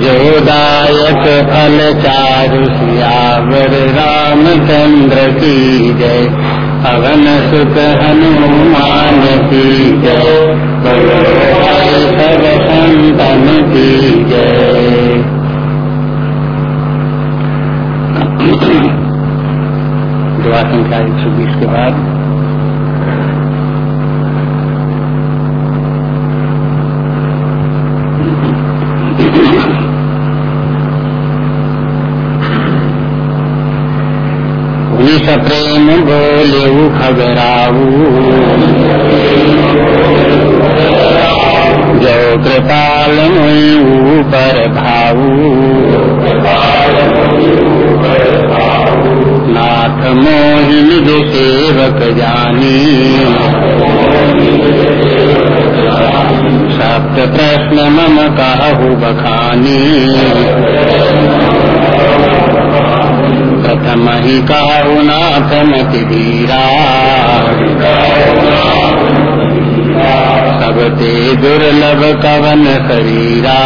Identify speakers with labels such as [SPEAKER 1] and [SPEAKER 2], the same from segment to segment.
[SPEAKER 1] जोदायक फल चारु सियावर रामचंद्र की जय पवन सुत हनुमान की जय सब संतन की जय दुआ संख्या एक सौ बीस के बाद प्रेम बोले खबराऊ जो कृपाल मुई पर भाऊ मोहिन जो सेवक जानी। सप्त प्रश्न मम कहु बखानी। प्रथम ही कहुनाथ मति धीरा सबते दुर्लभ कवन शरीरा।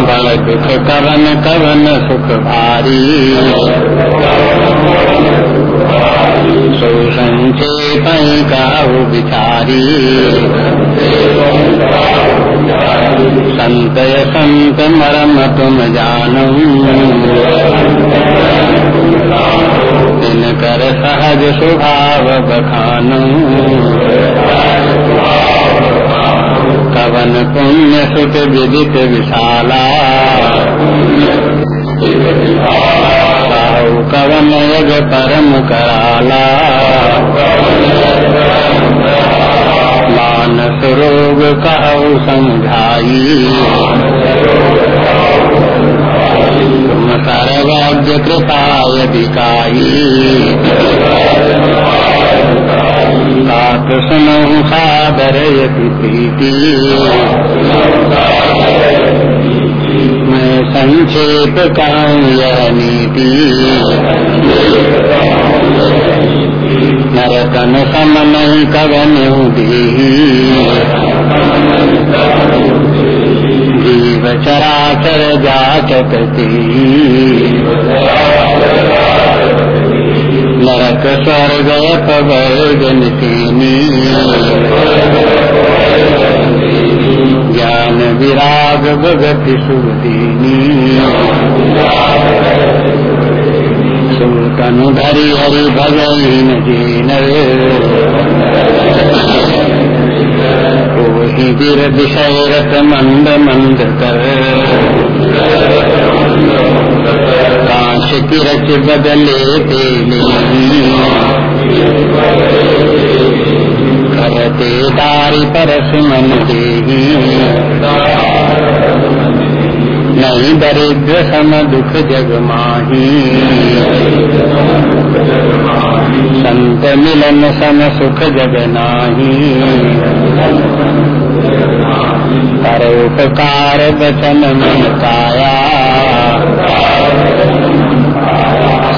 [SPEAKER 1] बड़ दुख कवन कवन सुख भारी सो संचेप काहु बिचारी संतय संत मरम तुम जानो दिन कर सहज स्वभाव बखानो कवन पुण्य सुत विदित विशाला। साहु कवन यज परम कराला। मानस रोग कहु समझाई। तुम सर्वज्ञ कृपा यदिकाई बात सुनो सादर यदि प्रीति। मैं संक्षेप यह नीति। नरतन सम नहीं कवन जीव चराचर जाचत नरक स्वर्ग पवर्गन ज्ञान विराग भगति सुदीनी। सुतनु धरि हरि भगवीन जीन ही वीर विषयरत मंद मंद कर कांश की रच बदले तेली करते दारी परस मन देही नहीं दरिद्र सम दुख जग माही। संत मिलन सम सुख जग नाही कर उपकार बचन मन काया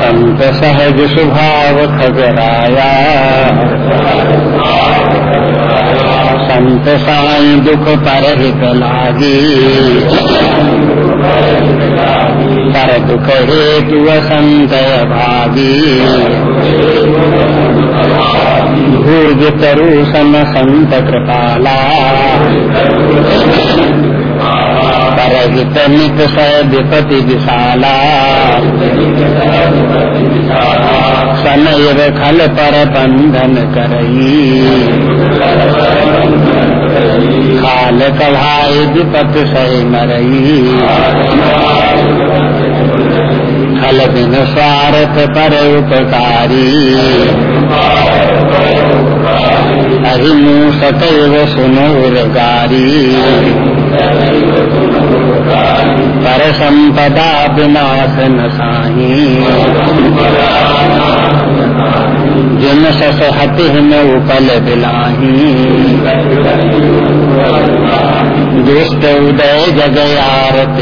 [SPEAKER 1] संत सहज स्वभाव खगराया संत साई दुख पर हित लागी पर दुख हेतु संत भागी भूर्ज तरु सम संत कृपाला परहित मित सदिपति विशाला सनैव खल पर बंधन करई खाल कढ़ाई विपत सही मरई खल बिन स्वार्थ पर उपकारी अहिमु सतैव सुनोर गारी पर संपदा विनाश न साही जिन सस हति में उपल बिलाही दुष्ट उदय जग आरत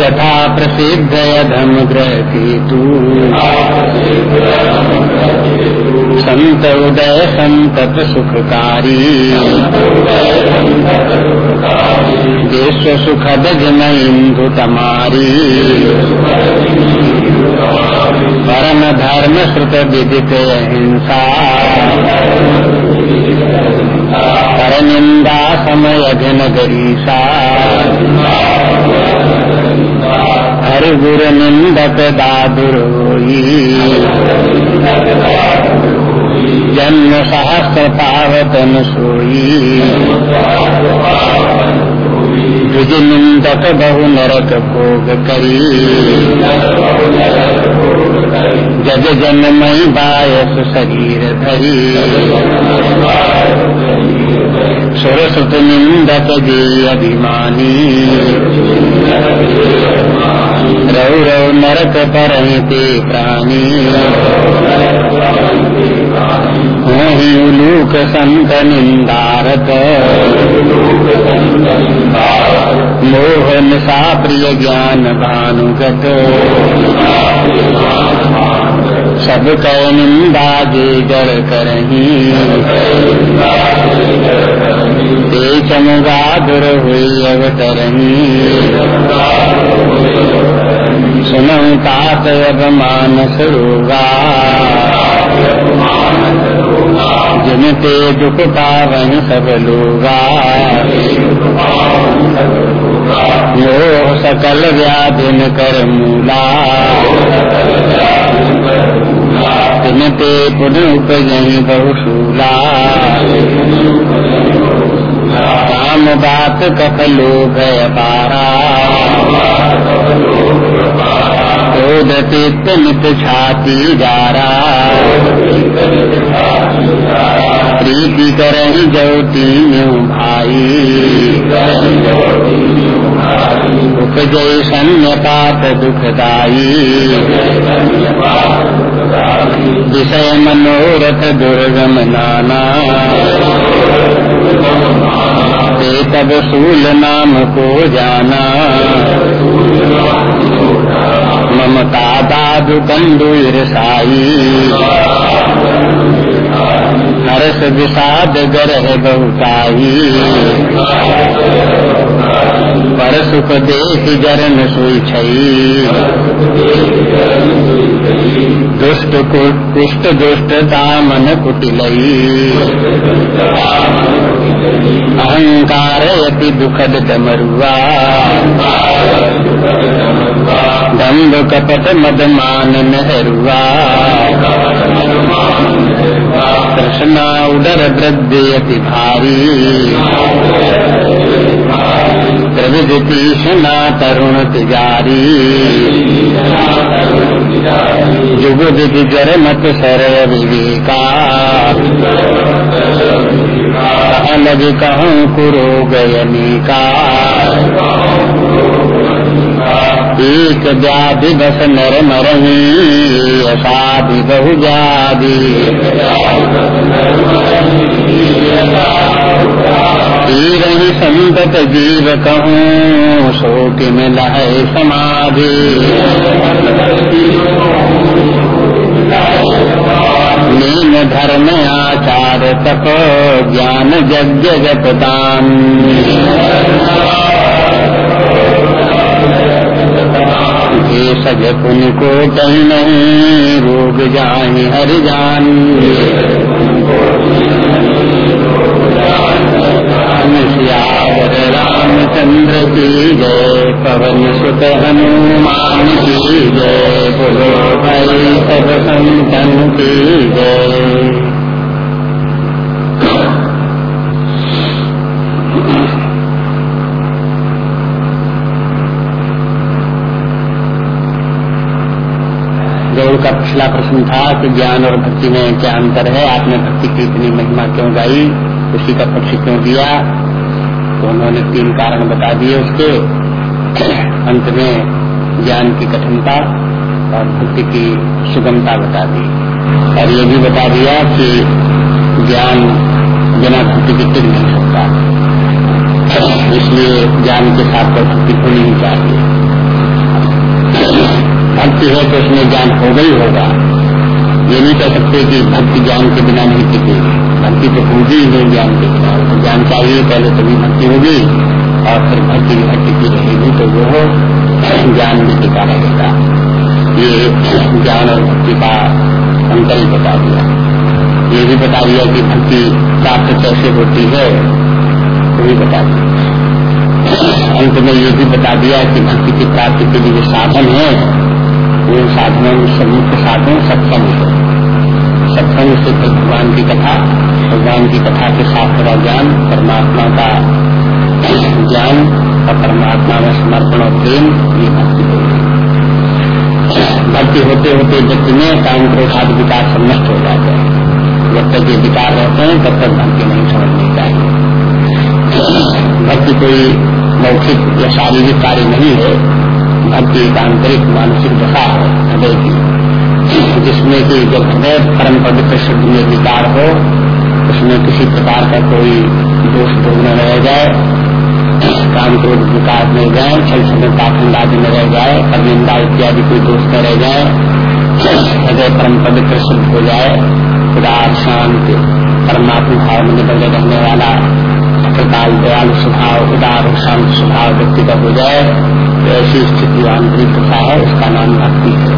[SPEAKER 1] हेतु प्रसिद्ध अधम ग्रह केतु संत उदय संतत सुखकारी विश्व सुखद जन इंदु तमारी परम धर्म श्रुत विदित अहिंसा पर निंदा समय घन गरीसा हर गुर निंदक दादुर जन्म सहस्त्र पावतन सोई तुझ निंदक बहु नरक भोग करी जग जन्मय बायस शरीर धरी सुरसुत निंदक जी अभिमानी। रौ रौ नरक पर ते प्राणी। वही उलूक संत निंदारत मोह निशा प्रिय ज्ञान भानुगत सब कह निंदा जे जड़ करही। चमुगा दुर हुई अवतरही सुनऊ तात मानस रोगा। जिन ते दुख पावन सब लोगा। मोह सकल व्याधिन कर मूला। तिन ते पुनः उपजही बहुशूला राम बात कफ लोभ पारा क्रोधतीत नित जारा। प्रीति करही जौती भाई। उपजय सन्य पाप दुखदाई विषय मनोरथ दुर्गम नाना। तब सूल नाम को जाना। ममता दादु कंदु ईरसाई हर्ष विषाद गर्ह बहुताई। पर सुख देख जरन सुई छई दुष्ट कुष्ट दुष्ट दामन कुटिलई अहंकार अति दुखद डमरुआ दम्भ कपट मद मान नहरुआ कृष्णा उदर अति भारी तीषणा तरुण तिजारी। जुग विधि जर मत सर विवेका अलग कहूँ कुरो गयनिका एक व्याधि बस नर मरही असाधि बहु जादी रही संतत जीव कहूँ, शोक में लहे समाधि। नीन धर्म आचार तप, ज्ञान यज्ञ जप दान। ये पुन को नहीं रोग जाए, हर जान। सियावर रामचंद्र की जय, पवन सुत हनुमान की जय, बोलो भाई सब संतन की जय। का पिछला प्रश्न था कि ज्ञान और भक्ति में क्या अंतर है? आपने भक्ति की इतनी महिमा क्यों गाई? उसी का पक्ष क्यों दिया? तो उन्होंने तीन कारण बता दिए उसके। अंत में ज्ञान की कठिनता और भक्ति की सुगमता बता दी। और ये भी बता दिया कि ज्ञान बिना भक्ति के टिक नहीं सकता। इसलिए ज्ञान के साथ तो भक्ति होनी ही चाहिए। भक्ति है तो उसमें ज्ञान होगा ही होगा। ये नहीं कह सकते कि भक्ति ज्ञान के बिना नहीं टिकेगी भक्ति तो होगी ही नहीं ज्ञान के बिना। तो ज्ञान चाहिए, पहले तभी भक्ति होगी। और फिर भक्ति भी की रहेगी तो वो ज्ञान भी टिका रहेगा। ये ज्ञान और भक्ति का अंतर ही बता दिया। ये भी बता दिया कि भक्ति प्राप्त कैसे होती है, वो भी बता दिया। अंत में ये भी बता दिया कि भक्ति की प्राप्ति के लिए साधन है वो साधनों मुख्य साधन सत्संग है सत्संग से फिर भगवान की कथा, भगवान की कथा के साथ मेरा ज्ञान, परमात्मा का ज्ञान और परमात्मा में समर्पण और प्रेम, ये भक्ति भक्ति होते होते व्यक्ति में काम क्रोध आदि विकार सब नष्ट हो जाते हैं। जब तक ये विकार रहते हैं, तब तक भक्ति नहीं समझनी चाहिए। भक्ति कोई मौखिक या शारीरिक कार्य नहीं है। भक्ति आंतरिक मानसिक दशा हृदय की। जिसमें कि जब हृदय परम पवित्र शुद्ध में विकार हो, उसमें किसी प्रकार का कोई दोष भोग न रह जाए, काम क्रोध विकास में जाए, छल समय पाखंड आदि में रह जाए अभिंदा इत्यादि कोई दोष न रह जाए, हृदय परम पवित्र शुद्ध हो जाए उदार शांत, परमात्मा भाव में निकल रहने वाला कृपाल दयालु स्वभाव, उदार, शांत स्वभाव व्यक्ति का हो जाए ऐसी स्थिति आंतरिक दशा है, उसका नाम भक्ति है।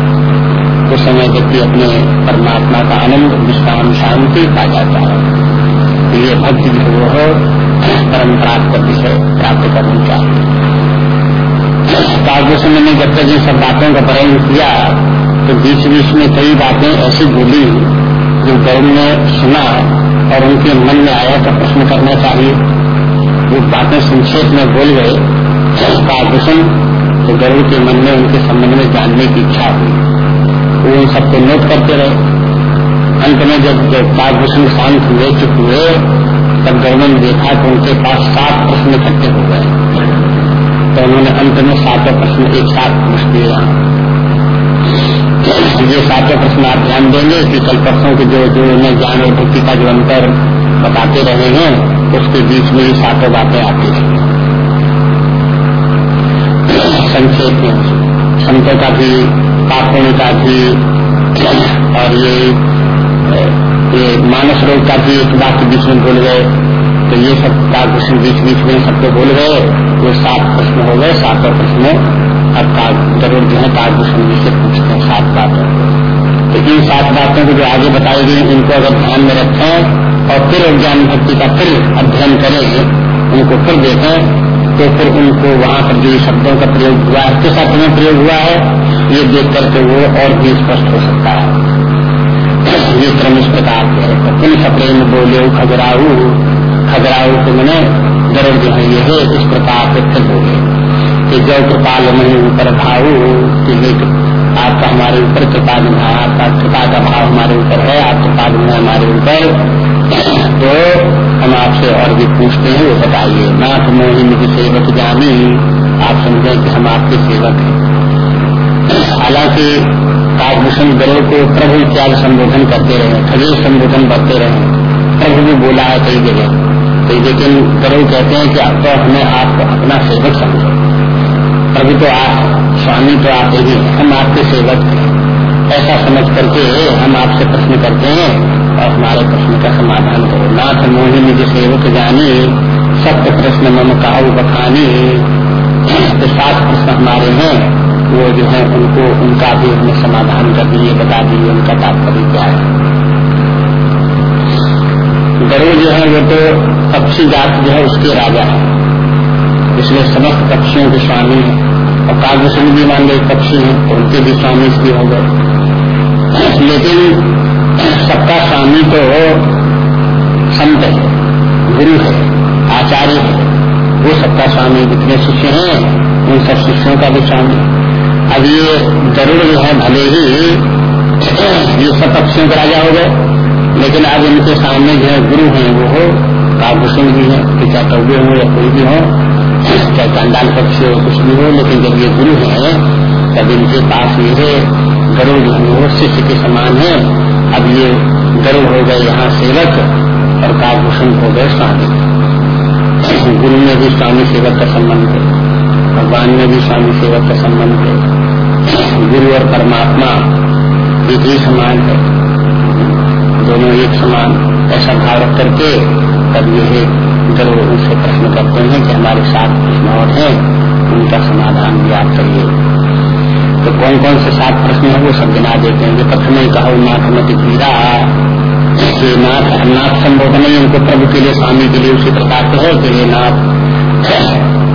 [SPEAKER 1] उस समय व्यक्ति अपने परमात्मा का आनंद, विश्राम, शांति पा जाता है तो ये भक्ति जो वो हो परम प्राप्त विषय प्राप्त करनी चाहिए। कालभूषण ने जब तक इन सब बातों का प्रयोग किया तो बीच बीच में कई बातें ऐसी बोली जो गौर ने सुना और उनके मन में आया तो प्रश्न करना चाहिए। वो बातें संक्षेप में बोल गए कालभूषण तो गरुड़ के मन में, उनके संबंध में जानने की इच्छा हुई। वो उन सबको नोट करते रहे। अंत में जब कालभूषण शांत हुए, चुप हुए, तब गवर्नर ने देखा कि उनके पास सात प्रश्न इकट्ठे हो गए। तो उन्होंने अंत में सातों प्रश्न एक साथ पूछ दिया ये सातों प्रश्न आप ध्यान देंगे कि कल परसों के जो जो उन्हें ज्ञान और भक्ति का जो अंतर बताते रहे हैं, उसके बीच में ये सातों बातें आती हैं संक्षेप में संतों का भी, पापों का भी, और ये ये मानस रोग का भी एक बात बीच में बोल गए। तो ये सब कालभूषण बीच बीच में सबको बोल गए। वो सात प्रश्न हो गए, सातों प्रश्न। अब का ज़रूर जो है कालभूषण जी से पूछते हैं सात बातों। तो इन सात बातों को जो आगे बताई गई, इनको अगर ध्यान में रखें और फिर ज्ञान भक्ति का फिर अध्ययन करें, उनको फिर देखें। तो फिर उनको वहाँ पर जो शब्दों का प्रयोग हुआ है, किस अर्थ में प्रयोग हुआ है, ये देख करके वो और भी स्पष्ट हो सकता है। ये क्रम इस प्रकार के है। पुल सप्रेम बोले खजराऊ खजराऊ को मैंने गर्व जो है ये इस प्रकार से फिर बोले। कि जय कृपाल मैंने ऊपर भाऊ, कि आपका हमारे ऊपर कृपा आपका कृपा का भाव हमारे ऊपर है आप कृपा निभा हमारे ऊपर। तो हम आपसे और भी पूछते हैं, वो बताइए, नाथ मोहिनी की सेवक जानी, आप समझे कि हम आपके सेवक हैं। हालाँकि काकभूषण गरुड़ को प्रभु इत्यादि संबोधन करते रहे खगेश संबोधन करते रहे, प्रभु भी बोला है कई जगह। तो लेकिन गरुड़ कहते हैं कि अब तो हमें आपको अपना सेवक समझो। प्रभु तो आप स्वामी तो आप ही हम आपके सेवक ऐसा समझ करके हम आपसे प्रश्न करते हैं और हमारे प्रश्न का समाधान करो। नाथ मोहिनी जो सेवक जानी सत्य प्रश्न मम काहू बखानी। तो सात प्रश्न हमारे हैं। वो जो है, उनको, उनका भी हमें समाधान कर दिए, बता दिए, उनका तात्पर्य क्या है। गरुड़ जो है, वो तो पक्षी जात जो है, उसके राजा है। इसलिए समस्त पक्षियों के स्वामी है। और काव्यशन भी मान गए पक्षी हैं तो उनके भी स्वामी इसलिए हो गए। लेकिन सबका स्वामी तो संत है, गुरु है, आचार्य है, वो सबका स्वामी जितने शिष्य हैं, उन सब शिष्यों का भी स्वामी। अब ये ज़रूर जो है, भले ही ये सब पक्षियों के राजा हो गए, लेकिन अब इनके सामने जो है, गुरु हैं, वो हो काभूषण भी है, कि चाहे कौवे हो या कोई भी हो चाहे चंडाल पक्षी हो कुछ भी हो, लेकिन जब ये गुरु है, तब इनके पास ये गरुड़ जो है शिष्य के समान है। अब ये गरुड़ हो गए यहाँ सेवक और काभूषण हो गए स्वामी। गुरु में भी स्वामी सेवक का संबंध है, भगवान में भी स्वामी सेवक का संबंध है। गुरु और परमात्मा एक ही समान है। दोनों एक समान, ऐसा भाव करके तब ये गुरु उनसे प्रश्न करते हैं कि हमारे साथ प्रश्न और हैं। उनका समाधान भी आप करिए। तो कौन कौन से सात प्रश्न है वो सब गिना देते हैं। प्रथम ही कहा नाथ मत पीरा कि नाथ नाथ संबोधन ही उनको प्रभु के लिए, स्वामी के लिए उसी प्रकार से है कि ये नाथ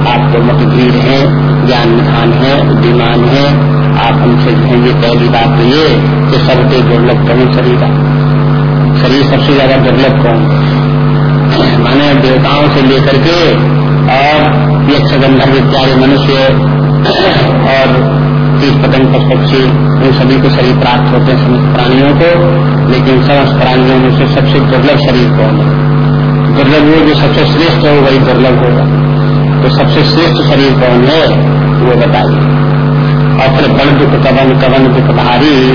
[SPEAKER 1] आप तो मत भीड़ है ज्ञान निधान है, बुद्धिमान है, आप हमसे कहेंगे पहली बात तो ये कि सबके दुर्लभ कौन शरीर शरीर सबसे ज़्यादा दुर्लभ कौन माने देवताओं से लेकर के और यक्ष गंधर्व इत्यादि मनुष्य और तीस पतंग पशु पक्षी इन सभी को शरीर प्राप्त होते हैं, समस्त प्राणियों को। लेकिन समस्त प्राणियों में से सबसे दुर्लभ शरीर कौन है? दुर्लभ वो जो सबसे श्रेष्ठ हो, वही दुर्लभ होगा। तो सबसे श्रेष्ठ शरीर कौन है? वो बताइए। और फिर बड़ दुख, कवन कवन, दुख, भारी।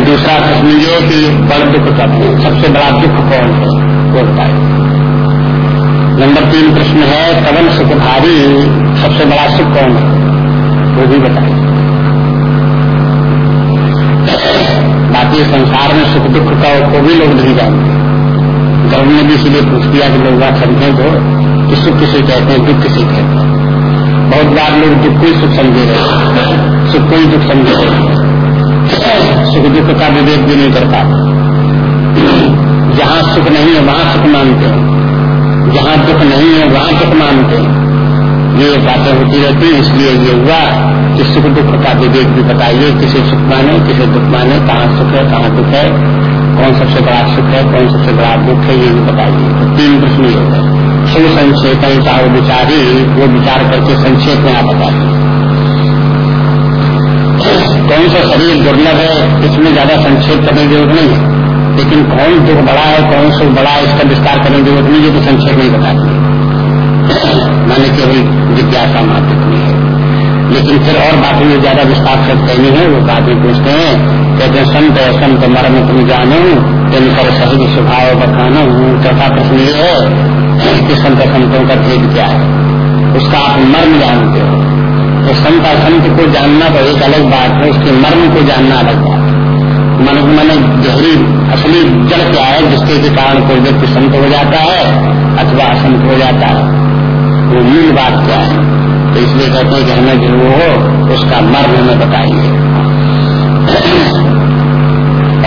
[SPEAKER 1] दूसरा प्रश्न ये कि बड़ दुख, कवन, सबसे बड़ा दुख कौन है? वो बताइए नंबर तीन प्रश्न है, कवन सुख भारी सबसे बड़ा सुख कौन है? वो भी बताए बाकी संसार में सुख दुख का को भी लोग नहीं जानते। गर्व ने भी इसीलिए पूछ दिया कि लोग समझे तो कि सुख किसे कहते हैं, दुख किसे कहते हैं। बहुत बार लोग दुख को ही सुख समझे रहे सुख को ही दुख समझे रहे सुख दुख का विवेक भी नहीं कर पाते। जहाँ सुख नहीं है, वहाँ सुख मानते हैं। जहाँ दुख नहीं है, वहाँ दुख मानते हैं। ये बातें होती रहती है, इसलिए ये हुआ कि सुख दुख का विवेक भी बताइए, किसे सुख माने, किसे दुख माने, कहाँ सुख है, कहाँ दुख है, कौन सबसे बड़ा सुख है, कौन सबसे बड़ा दुख है, ये भी बताइए। तो तीन प्रश्न ये होता है। सुसंक्षेप चाहे विचारी, वो विचार करके संक्षेप में आप बताते कौन सा शरीर दुर्लभ है, इसमें ज़्यादा संक्षेप करने की ज़रूरत नहीं है। लेकिन कौन दुख बड़ा है, कौन सुख बड़ा है, इसका विस्तार करने की ज़रूरत नहीं है तो संक्षेप नहीं बताती मैंने केवल जिज्ञासा मात्र नहीं है। लेकिन फिर और बातें में ज़्यादा विस्तार से कहनी है, वो बातें पूछते हैं। कहते हैं, संत है, संत मर्म तुम जानो जिन पर सही स्वभाव बताना हूँ चौथा प्रश्न ये है कि संत संतों का भेद क्या है? उसका आप मर्म जानते हो। तो संत असंत को जानना तो एक अलग बात है, उसके मर्म को जानना अलग बात है। मन मैंने गहरी असली जड़ क्या है जिसके के कारण कोई व्यक्ति संत हो जाता है अथवा असंत हो जाता है। वो मूल बात क्या है? तो इसलिए कहते हैं कि हमें जो हो, उसका मर्म हमें बताइए।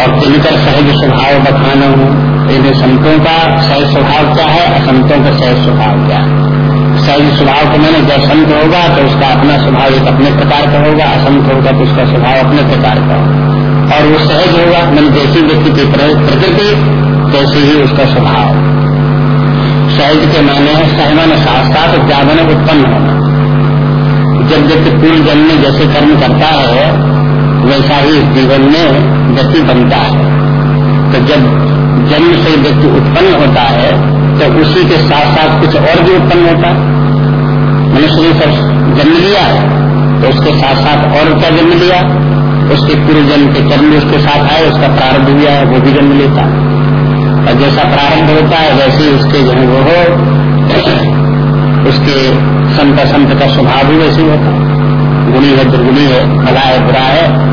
[SPEAKER 1] और तिनकर सहज स्वभाव बखाना हूँ लेकिन संतों का सहज स्वभाव क्या है? असंतों का सहज स्वभाव क्या है? सहज स्वभाव को मैंने, जब संत होगा तो उसका अपना स्वभाव एक अपने प्रकार का होगा, असंत होगा तो उसका स्वभाव अपने प्रकार का होगा। और वो सहज होगा, मन जैसी व्यक्ति की प्रकृति, तैसे ही उसका स्वभाव। सहज के माने है सहमन साथ साथ जागरण उत्पन्न होना। जब व्यक्ति पूर्व जन्म में जैसे कर्म करता है, वैसा ही जीवन में व्यक्ति बनता है। तो जब जन्म से व्यक्ति उत्पन्न होता है तो उसी के साथ साथ कुछ और भी उत्पन्न होता है। मनुष्य ने सब जन्म लिया है तो उसके साथ साथ और क्या जन्म लिया? उसके पूर्व जन्म के कर्म उसके साथ आए, उसका प्रारंभ हुआ है वो भी जन्म लेता। है और जैसा प्रारंभ होता है, वैसे ही उसके जो वो हो, उसके संत संत का स्वभाव भी वैसे होता। है गुणी है, दुर्गुणी है, भला है, बुरा है,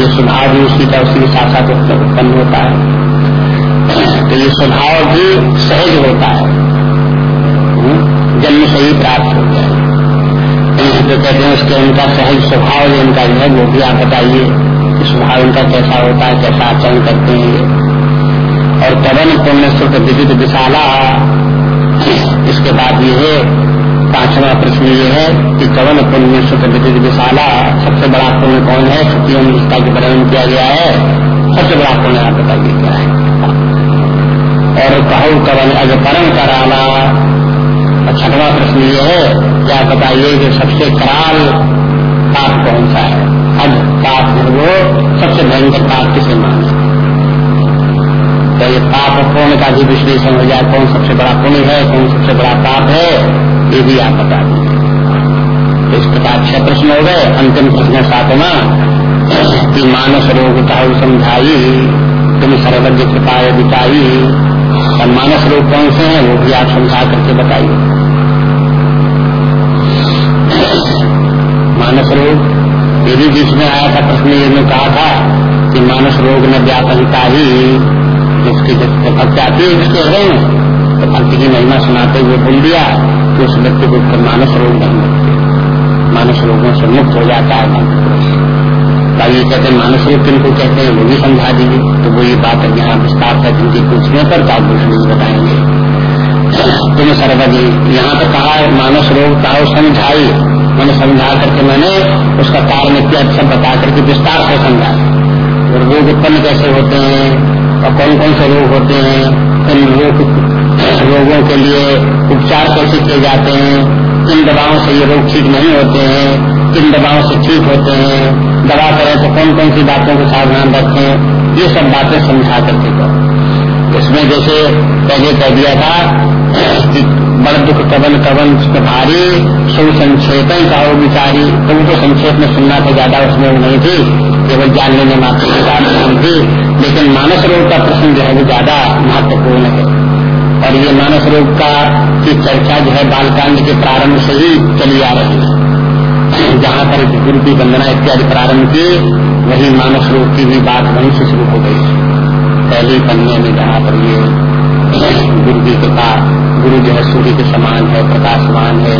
[SPEAKER 1] ये स्वभाव भी उसी का, उसी के साथ साथ उत्पन्न होता है। तो ये स्वभाव भी सहज होता है। हम्म? जन्म से ही प्राप्त हो। जो कहते हैं उसके उनका सहज स्वभाव जो उनका जो है, वो भी आप बताइए। स्वभाव उनका कैसा होता है, कैसा आचरण करते हैं और कवन पुण्य सुख विदित विशाला, इसके बाद ये है, पांचवा प्रश्न ये है कि कवन पुण्य सुख विद्युत विशाला, सबसे बड़ा पुण्य कौन है? छुट्टियों में जिसका वर्णन किया गया है, सबसे बड़ा पुण्य आप बताइए क्या है। और कहू कवन अज परम कराला छठवा प्रश्न ये है कि आप बताइए कि सबसे कराल पाप कौन सा है? अज पाप जो वो सबसे भयंकर पाप किसे माने? तो ये पाप पुण्य का भी विश्लेषण हो जाए, कौन सबसे बड़ा पुण्य है, कौन सबसे बड़ा पाप है, ये भी आप बता तो इस प्रकार छह प्रश्न हो गए, अंतिम प्रश्न सातवा, कि मानस रोग का समझाई, तुम सर्वज्ञ कृपा बिताई मानस रोग कौन से हैं, वो भी आप समझा करके बताइए। मानस रोग, ये भी बीच में आया था, प्रश्न ये कहा था कि मानस रोग न व्यापनता ही जिसकी भक्त आती है, जिसके हृदय में तो भक्ति की महिमा सुनाते हुए बोल दिया कि उस व्यक्ति को मानस रोग नहीं मानस रोगों से मुक्त हो जाता है भाई ये कहते हैं, मानस रोग किनको कहते हैं, वो भी समझा दीजिए। तो वो ये बात है यहाँ विस्तार से जिनकी पूछने पर कालभूषण जी बताएँगे। तुम सर्वजी यहाँ तो कहा मानस रोग का समझाई मैंने समझा करके मैंने उसका कारण इत्यादि सब बता करके विस्तार से समझा और रोग उत्पन्न कैसे होते हैं, और कौन कौन से रोग होते हैं, किन रोग, रोगों के लिए उपचार कैसे किए जाते हैं, किन दवाओं से ये रोग ठीक नहीं होते हैं, किन दवाओं से ठीक होते हैं दवा करें तो कौन कौन सी बातों को सावधान रखें, ये सब बातें समझा करके करो इसमें जैसे पहले कह दिया था कि बड़ दुख कवन कवन भारी सो संक्षेप कहो विचारी तो संक्षेप में सुनना तो ज़्यादा उसमें नहीं थी, केवल जान लेने मात्र की बात नहीं थी, लेकिन मानस रोग का प्रश्न जो है वो ज़्यादा महत्वपूर्ण है। और ये मानस रोग का की चर्चा जो है बालकांड के प्रारंभ से ही चली आ रही है। जहाँ पर गुरु की वंदना इत्यादि प्रारंभ की वही मानस रूप की भी बात वहीं से शुरू हो गई। पहले पन्ने में जहाँ पर ये गुरु की कृपा गुरु जो है सूर्य के समान है, प्रकाशमान है,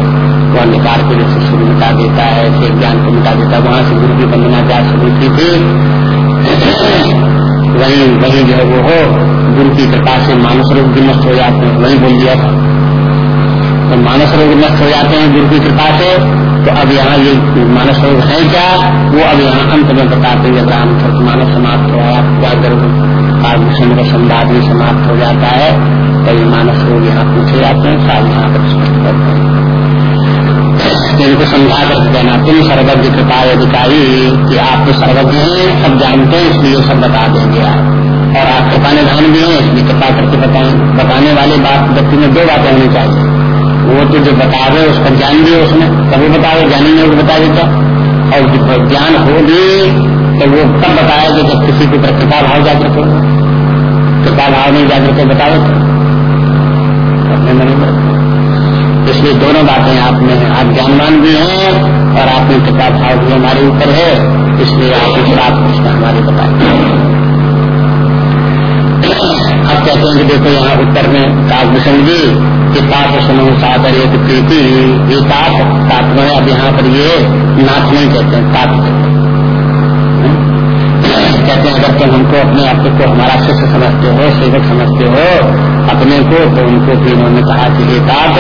[SPEAKER 1] वह निकार के जैसे सूर्य मिटा देता है, फिर ज्ञान को मिटा देता है, वहाँ से गुरु की वंदना जहाँ शुरू की थी। वही वही जो है वो हो गुरु की कृपा से मानस रूप भी नष्ट हो जाते हैं, वही बोल दिया। था तो मानस रोग नष्ट हो जाते हैं गुरु की कृपा से तो अब यहाँ ये मानस रोग है क्या? वो अब यहाँ अंत में बताते हैं राम मानस समाप्त हो गया गर्भ आभूषण का संवाद भी समाप्त हो जाता है? तो ये मानस रोग यहाँ पूछे जाते हैं साल यहाँ पर स्पष्ट करते हैं। इनको समझा कर देना। तुम सर्वज्ञ कृपा अधिकारी कि आप तो सर्वज्ञ हैं, सब जानते हैं, इसलिए सब बता देंगे आप। और आप कृपा निधान भी हैं, इसलिए कृपा करके बताएँ। बताने वाले बात व्यक्ति में दो बातें होनी चाहिए। वो तो जो बतावे उसका ज्ञान भी उसने कभी बता बतावे ज्ञानी ने बता देता और जब ज्ञान हो भी तो वो तब बताया कि जब किसी के ऊपर कृपा भाव जागृत हो। कृपा भाव नहीं जागृत हो अपने मन इसलिए दोनों बातें आप में आप ज्ञानवान भी हैं, और आपने कृपा भाव भी हमारे ऊपर है। इसलिए आप इस बात को हमारे बताए। अब कहते हैं कि देखो यहाँ उत्तर में काव्य जी कि पाप सुनो सादर एक प्रीति पाप पाप में अब यहाँ पर ये नाथ नहीं कहते हैं, पाप कहते हैं। अगर तुम हमको अपने आप को हमारा शिष्य समझते हो, सेवक समझते हो, अपने को तो उनको भी उन्होंने कहा कि पाप,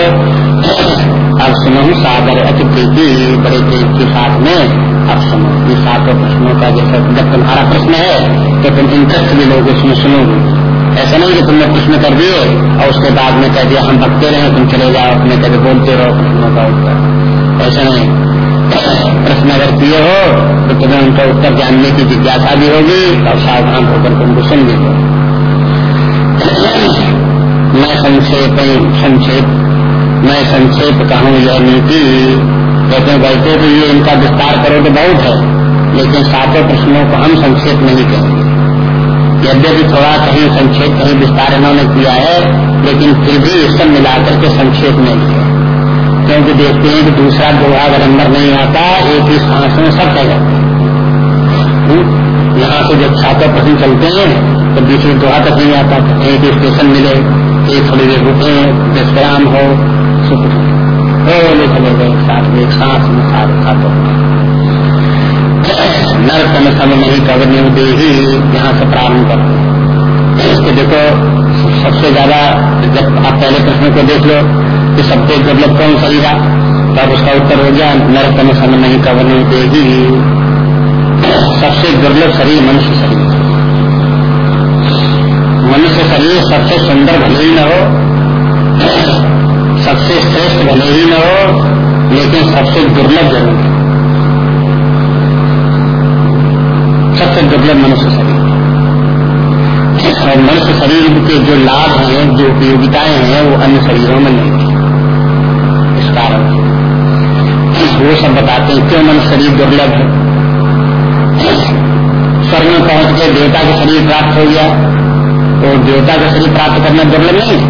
[SPEAKER 1] अब सुनो सादर अति प्रीति बड़े प्रेम के साथ में अब सुनो। ये सातों प्रश्नों का जैसे जब तुम्हारा प्रश्न है तो तुम इंटरेस्ट भी लोग इसमें सुनोगे। ऐसा नहीं कि तुमने प्रश्न कर दिए और उसके बाद में कह दिया, हम भगते रहे, तुम चले जाओ, अपने कभी बोलते रहो प्रश्नों का उत्तर ऐसा नहीं। प्रश्न अगर किए हो तो तुम्हें उनका उत्तर जानने की जिज्ञासा भी होगी और सावधान होकर तुमको सुन भी हो। मैं संक्षेप संक्षेप, मैं संक्षेप कहूँ यह नीति कहते वैसे तो ये इनका विस्तार करो तो बहुत है, लेकिन सातों प्रश्नों को हम संक्षेप नहीं कहेंगे। यद्यपि थोड़ा कहीं संक्षेप, कहीं विस्तार इन्होंने किया है, लेकिन फिर भी सब मिलाकर के संक्षेप में लिया क्योंकि देखते हैं कि दूसरा अगर अंदर नहीं आता, एक ही सांस में सब कह जाते हम्म? यहाँ से जब छात्र प्रश्न चलते हैं तो दूसरे दोहा तक नहीं आता एक स्टेशन मिले, एक थोड़ी देर रुके, विश्राम हो, सुख हो। चले गए, साथ में एक सांस में साथ साथ नर तन सम नहीं कवनी दे ही यहाँ से प्रारंभ कर इसके देखो, सबसे ज़्यादा जब आप पहले प्रश्न को देख लो, कि सबसे दुर्लभ कौन शरीर तब उसका उत्तर हो गया नर तन सम नहीं कवनी देगी सबसे दुर्लभ शरीर मनुष्य शरीर। मनुष्य शरीर सबसे सुंदर भले ही न हो, सबसे श्रेष्ठ भले ही न हो, लेकिन सबसे दुर्लभ ज़रूर। है दुर्लभ मनुष्य शरीर और मनुष्य शरीर के जो लाभ हैं, जो उपयोगिताएँ हैं, वो अन्य शरीरों में नहीं इस कारण वो सब बताते हैं, क्यों मनुष्य शरीर दुर्लभ है? स्वर्ग में पहुँच के देवता का शरीर प्राप्त हो गया तो देवता का शरीर प्राप्त करना दुर्लभ नहीं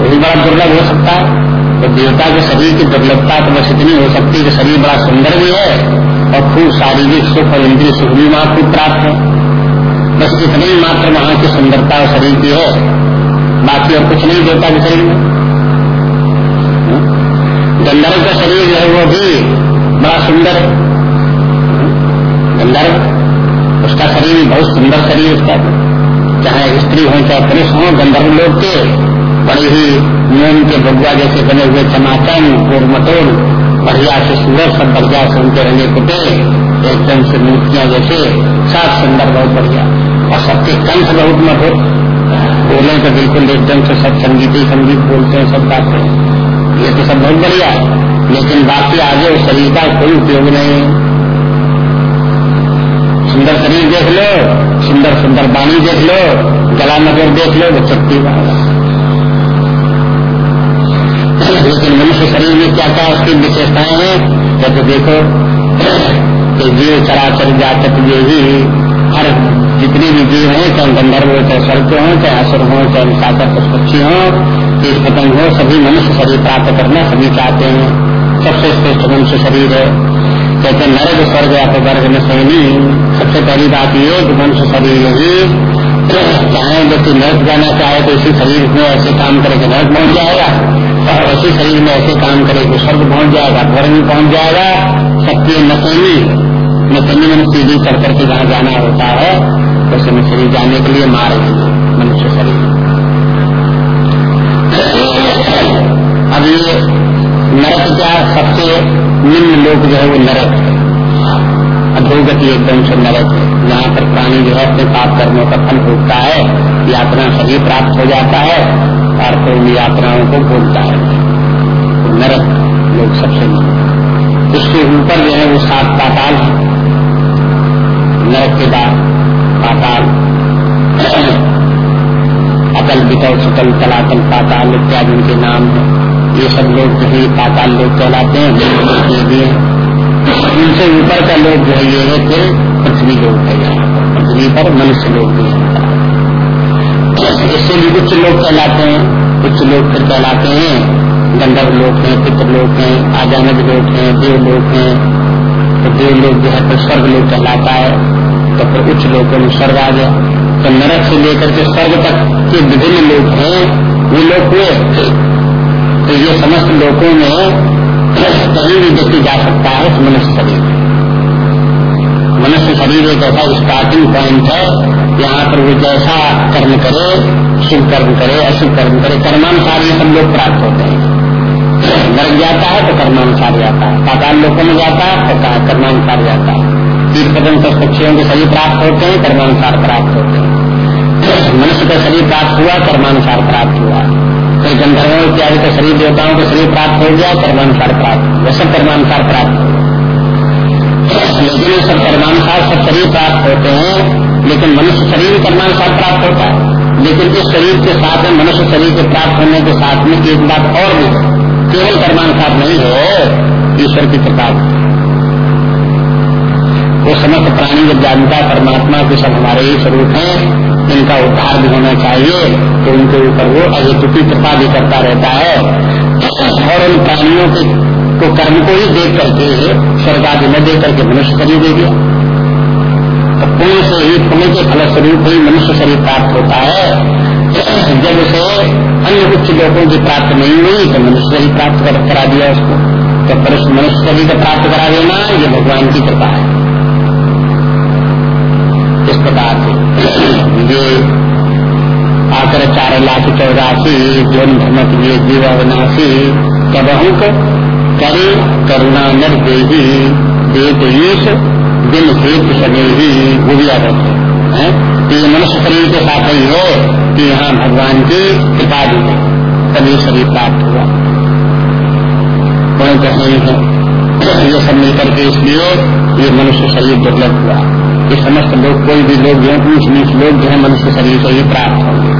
[SPEAKER 1] वही बड़ा दुर्लभ हो सकता है तो देवता के शरीर की दुर्लभता तो बस इतनी हो सकती है कि शरीर बड़ा सुंदर भी है और खूब शारीरिक सुख और इंद्रिय सुख भी वहाँ खूब प्राप्त है। बस इतनी मात्र वहाँ की सुंदरता और शरीर की है, बाकी और कुछ नहीं देता के शरीर में। गंधर्व का शरीर जो है वो भी बड़ा सुंदर है। गंधर्व, उसका शरीर भी बहुत सुंदर शरीर उसका। चाहे स्त्री हो, चाहे पुरुष हो, गंधर्व लोग के बड़े ही नियम के भगवा जैसे बने हुए चमाचन गोरमटोल बढ़िया से सुंदर सब बढ़िया से उनके रंगे कुटे एकदम से मूर्तियाँ जैसे सब सुंदर बहुत बढ़िया। और सबके कंठ बहुत मधुर। बोले तो बिल्कुल एकदम से सब संगीत ही संगीत बोलते हैं, सब बातें। ये तो सब बहुत बढ़िया है। लेकिन बाकी आगे उस शरीर का कोई उपयोग नहीं सुंदर शरीर देख लो, सुंदर सुंदर बाणी देख लो गला नगर देख लो, वो चट्टी वाला। लेकिन मनुष्य शरीर में क्या क्या उसकी विशेषताएँ हैं जैसे देखो कि जीव चराचर जातक ये ही हर जितने भी जीव हैं, चाहे गंधर्व हो, चाहे स्वर्ग हो, चाहे असुर हो, चाहे सागर पक्षी हो कीट पतंग हो, सभी मनुष्य शरीर प्राप्त करना सभी चाहते हैं। सबसे श्रेष्ठ मनुष्य शरीर है। कहते नरक, स्वर्ग या तो वर्ग में सैनी। सबसे पहली बात ये कि मनुष्य शरीर ही चाहे व्यक्ति नर्क जाना चाहे तो इसी शरीर में ऐसे काम करे कि नर्क पहुँच जाएगा। और ऐसे शरीर में ऐसे काम करे तो स्वर्ग पहुँच जाएगा घर में पहुँच जाएगा, शक्ति नसैनी नसैनी मन सीढ़ी चढ़ करके जहाँ जाना होता है तो उसमें शरीर जाने के लिए मार मनुष्य शरीर। अब ये नरक क्या सबसे निम्न लोक जो है वो नरक है। अधोगति एकदम से नरक है। जहाँ पर प्राणी जो है अपने पाप कर्मों का फल भोगता है यात्रा शरीर प्राप्त हो जाता है और तो उन यात्राओं को भूलता है। तो नरक लोग सबसे उसके ऊपर जो है वो सात पाताल है। नरक के बाद पाताल, अकल बिकल सुकल तलाकल पाताल इत्यादि उनके नाम है। ये सब लोग जो है पाताल लोग कहलाते हैं। ये भी है। उनसे ऊपर का लोग जो है ये है फिर पृथ्वी लोग है यहाँ पृथ्वी पर मनुष्य लोग भी है। इससे भी उच्च लोग कहलाते हैं उच्च लोग फिर कहलाते हैं। गंधर्व लोग हैं, पितृ लोग हैं आजानक लोग हैं, देव लोग हैं। तो देव लोग जो है, फिर स्वर्ग लोग कहलाता है। तो फिर उच्च लोगों में स्वर्ग आ गया। तो नरक से लेकर के स्वर्ग तक के विभिन्न लोग हैं, वो लोग हुए। तो ये समस्त लोगों में कहीं भी देखी जा सकता है, मनुष्य शरीर मनुष्य शरीर एक ऐसा स्टार्टिंग पॉइंट है यहाँ पर वो जैसा कर्म करे, शुभ कर्म करे, अशुभ कर्म करे, कर्मानुसार ये सब लोग प्राप्त होते हैं। नरक जाता है तो कर्मानुसार जाता है। पाताल लोगों में जाता है तो कर्मानुसार जाता है। तीर्थ पदम तो पक्षियों के शरीर प्राप्त होते हैं, कर्मानुसार प्राप्त होते हैं। मनुष्य का शरीर प्राप्त हुआ, कर्मानुसार प्राप्त हुआ। फिर गंधर्वों इत्यादि के शरीर, देवताओं का शरीर प्राप्त हो गया, कर्मानुसार प्राप्त हुआ। सब कर्मानुसार प्राप्त हुआ। लेकिन सब कर्मानुसार सब शरीर प्राप्त होते हैं। लेकिन मनुष्य शरीर कर्मानुसार प्राप्त होता है। लेकिन इस शरीर के साथ में मनुष्य शरीर के प्राप्त होने के साथ में एक बात और भी है। केवल कर्मानुसार नहीं है, ईश्वर की कृपा। वो समस्त प्राणी जब जानता परमात्मा के सब हमारे ही स्वरूप हैं, इनका उद्धार भी होना चाहिए तो उनके ऊपर वो अहेतु की कृपा भी करता रहता है। और उन प्राणियों के को कर्म को ही देख करके, स्वर्ग आदि न देख करके मनुष्य शरीर दे दिया। पुण्य से ही पुण्य के फलस्वरूप ही मनुष्य शरीर प्राप्त होता है। जब उसे अन्य उच्च लोगों की प्राप्त नहीं हुई तो मनुष्य शरीर प्राप्त कर, करा दिया उसको। तो पुरुष मनुष्य शरीर को प्राप्त करा देना ये भगवान की कृपा है। इस प्रकार से ये आकर चार लाख चौरासी जोन धमक ये जीव अविनाशी कबहुक करी करुणा नर देवी देव ईश दिन हेतु सने ही वो भी याद रखे तो ये मनुष्य शरीर के साथ ही हो कि यहाँ भगवान की कृपा दी है। तभी शरीर प्राप्त हुआ। नहीं है ये सब मिलकर के इसलिए ये मनुष्य शरीर दुर्लभ हुआ। ये समस्त लोग, कोई भी लोग जो ऊंच नीच लोग जो है, मनुष्य शरीर से ही प्राप्त होंगे।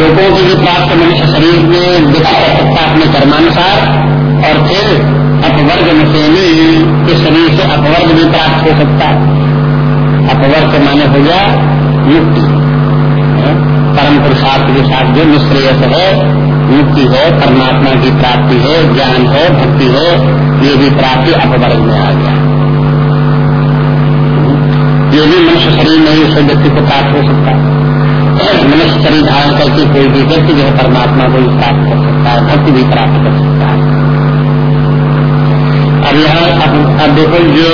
[SPEAKER 1] लोगों को भी प्राप्त मनुष्य शरीर में दिखा सकता अपने कर्मानुसार और फिर अपवर्ग नशेनी के शरीर से अपवर्ग भी प्राप्त हो सकता है। अपवर्ग माने हो गया मुक्ति। परम पुरुषार्थ के साथ जो निश्रेयस है, मुक्ति है, परमात्मा की प्राप्ति है, ज्ञान है, भक्ति है, ये भी प्राप्ति अपवर्ग में आ गया। ये भी मनुष्य शरीर में ही उस व्यक्ति को प्राप्त हो सकता है। मनुष्य शरीर धारण करके कोई भी व्यक्ति जो है परमात्मा को भी प्राप्त कर सकता है, भक्ति भी प्राप्त कर सकता है। अब यहाँ अब, अब देखो ये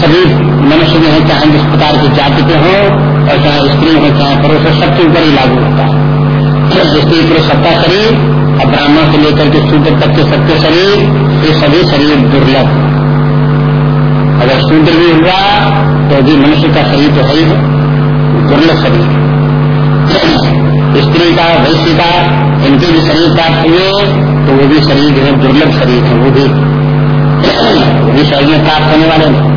[SPEAKER 1] सभी मनुष्य जो है चाहे जिस प्रकार की जाति के हो और चाहे स्त्री हो चाहे पुरुष हो सबके ऊपर ही लागू होता है। स्त्री पुरुष सबका शरीर और ब्राह्मण से लेकर के शूद्र तक के सबके शरीर ये सभी शरीर दुर्लभ अगर शूद्र भी हुआ तो भी मनुष्य का शरीर तो है दुर्लभ शरीर स्त्री का वैश्य का इनके भी शरीर प्राप्त हुए तो वो भी शरीर जो है दुर्लभ शरीर है वो भी वो शरीर में प्राप्त होने वाले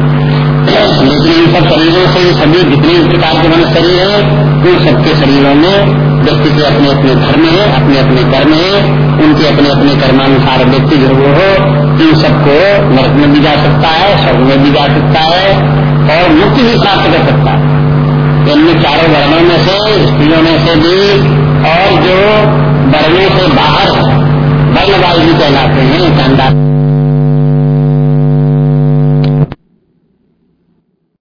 [SPEAKER 1] लेकिन इन सब शरीरों से सभी, जितने प्रकार के मन शरीर है, उन सबके शरीरों में व्यक्ति के अपने अपने धर्म है अपने अपने कर्म है, उनके अपने अपने कर्मानुसार व्यक्ति जो वो हो, इन सबको नरक में भी जा सकता है, स्वर्ग में भी जा सकता है और मुक्ति भी प्राप्त कर सकता है। इनमें चारों वर्णों में से, स्त्रियों में से भी और जो वर्णों से बाहर वर्णवायु भी कहलाते हैं